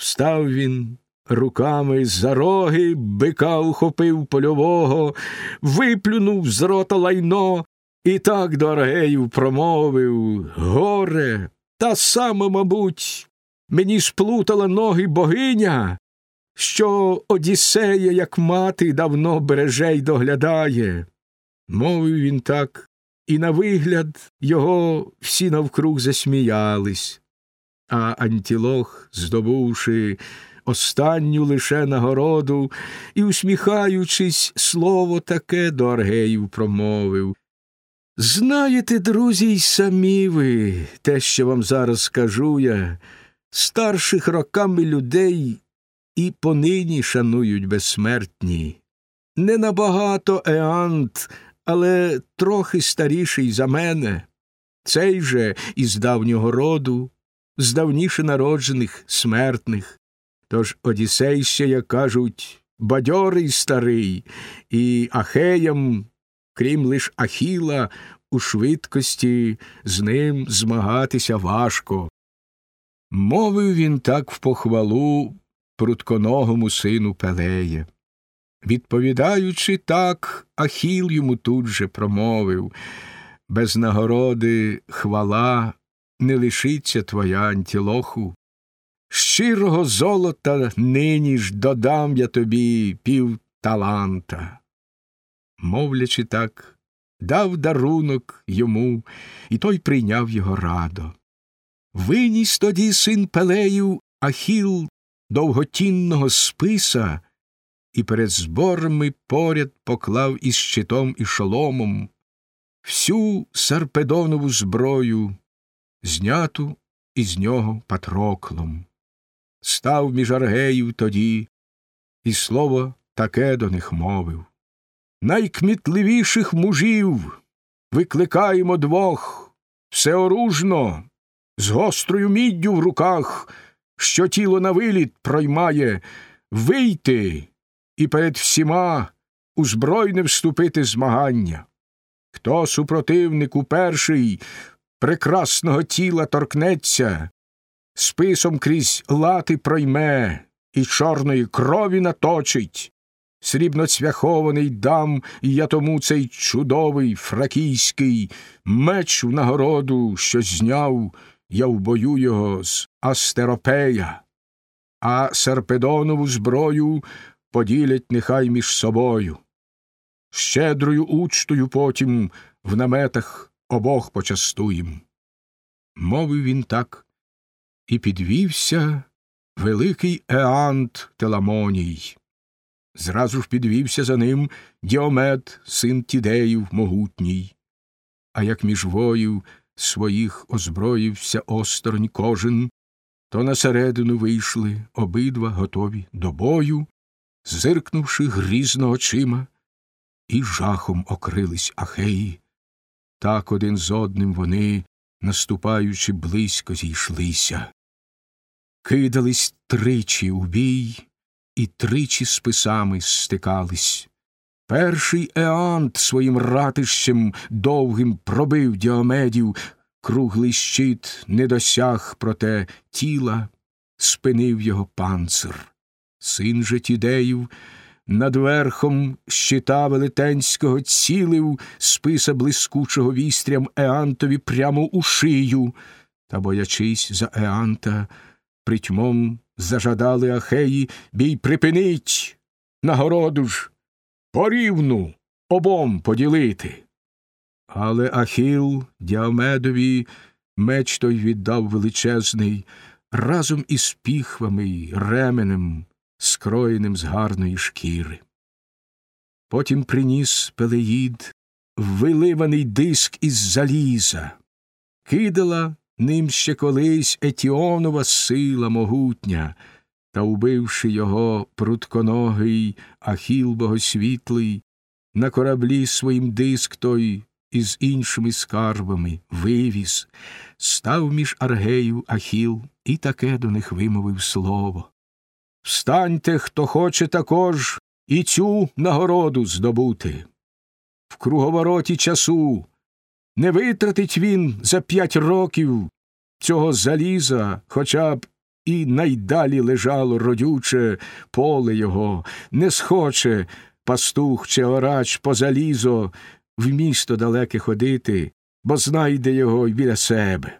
Встав він руками за роги, бика ухопив польового, виплюнув з рота лайно і так до Аргеїв промовив Горе, та сама, мабуть, мені сплутала ноги богиня, що Одіссея, як мати, давно береже й доглядає. Мовив він так, і на вигляд його всі навкруг засміялись, а Антілох, здобувши останню лише нагороду і, усміхаючись, слово таке до Аргеїв промовив. Знаєте, друзі, й самі ви, те, що вам зараз скажу я, старших роками людей і понині шанують безсмертні. Не набагато Еант, але трохи старіший за мене, цей же із давнього роду, з давніше народжених смертних. Тож Одіссей ще, як кажуть, бадьорий старий, і Ахеям, крім лиш Ахіла, у швидкості з ним змагатися важко. Мовив він так в похвалу прутконогому сину Пелея. Відповідаючи так, Ахіл йому тут же промовив без нагороди хвала не лишиться твоя антілоху. Щирого золота нині ж додам я тобі пів таланта. Мовлячи так, дав дарунок йому, і той прийняв його радо. Виніс тоді син Пелеїв Ахіл довготінного списа і перед зборами поряд поклав із щитом і шоломом всю сарпедонову зброю, зняту із нього патроклом. Став між аргеїв тоді, і слово таке до них мовив. Найкмітливіших мужів викликаємо двох всеоружно, з гострою міддю в руках, що тіло на виліт проймає, вийти і перед всіма у збройне вступити змагання. Хто супротивнику перший прекрасного тіла торкнеться, списом крізь лати пройме і чорної крові наточить, срібно цвяхований дам я тому цей чудовий фракійський меч в нагороду, що зняв я в бою його з Астеропея, а серпедонову зброю поділять нехай між собою. Щедрою учтою потім в наметах обох почастуєм. Мовив він так, і підвівся великий Еант Теламоній. Зразу ж підвівся за ним Діомед, син Тідеїв могутній. А як між воїв своїх озброївся осторонь кожен, то на середину вийшли обидва готові до бою, зиркнувши грізно очима, і жахом окрились ахеї. Так один з одним вони, наступаючи, близько зійшлися. Кидались тричі у бій, і тричі списами стикались. Перший Еант своїм ратищем довгим пробив діомедів, круглий щит не досяг, проте тіла спинив його панцир. Син же тідеїв над верхом щита велетенського цілив списа блискучого вістрям Еантові прямо у шию, та, боячись за Еанта, притьмом зажадали Ахеї бій припинить, нагороду ж порівну обом поділити. Але Ахіл Діамедові меч той віддав величезний разом із піхвами й ременем, скроєним з гарної шкіри. Потім приніс Пелеїд виливаний диск із заліза, кидала ним ще колись Етіонова сила могутня, та, убивши його прутконогий Ахіл богосвітлий, на кораблі своїм диск той із іншими скарбами вивіз, став між аргеїв Ахіл і таке до них вимовив слово. Встаньте, хто хоче також і цю нагороду здобути. В круговороті часу не витратить він за п'ять років цього заліза хоча б і найдалі лежало родюче поле його, не схоче пастух чиорач по залізо в місто далеке ходити, бо знайде його й біля себе.